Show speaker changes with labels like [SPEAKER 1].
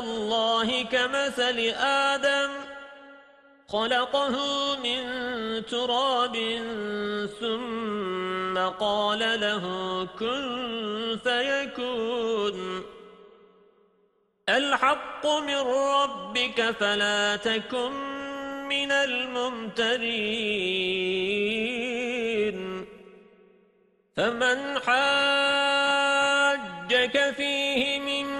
[SPEAKER 1] اللَّهِ كَمَثَلِ آدَمَ خَلَقَهُ مِنْ تُرَابٍ ثُمَّ قَالَ لَهُ كُنْ فَيَكُونُ. الْحَقُّ مِنْ رَبِّكَ فَلَا تَكُنْ مِنَ الْمُمْتَرِينَ. فَمَنْ حَاجَّكَ فِيهِ مِنْ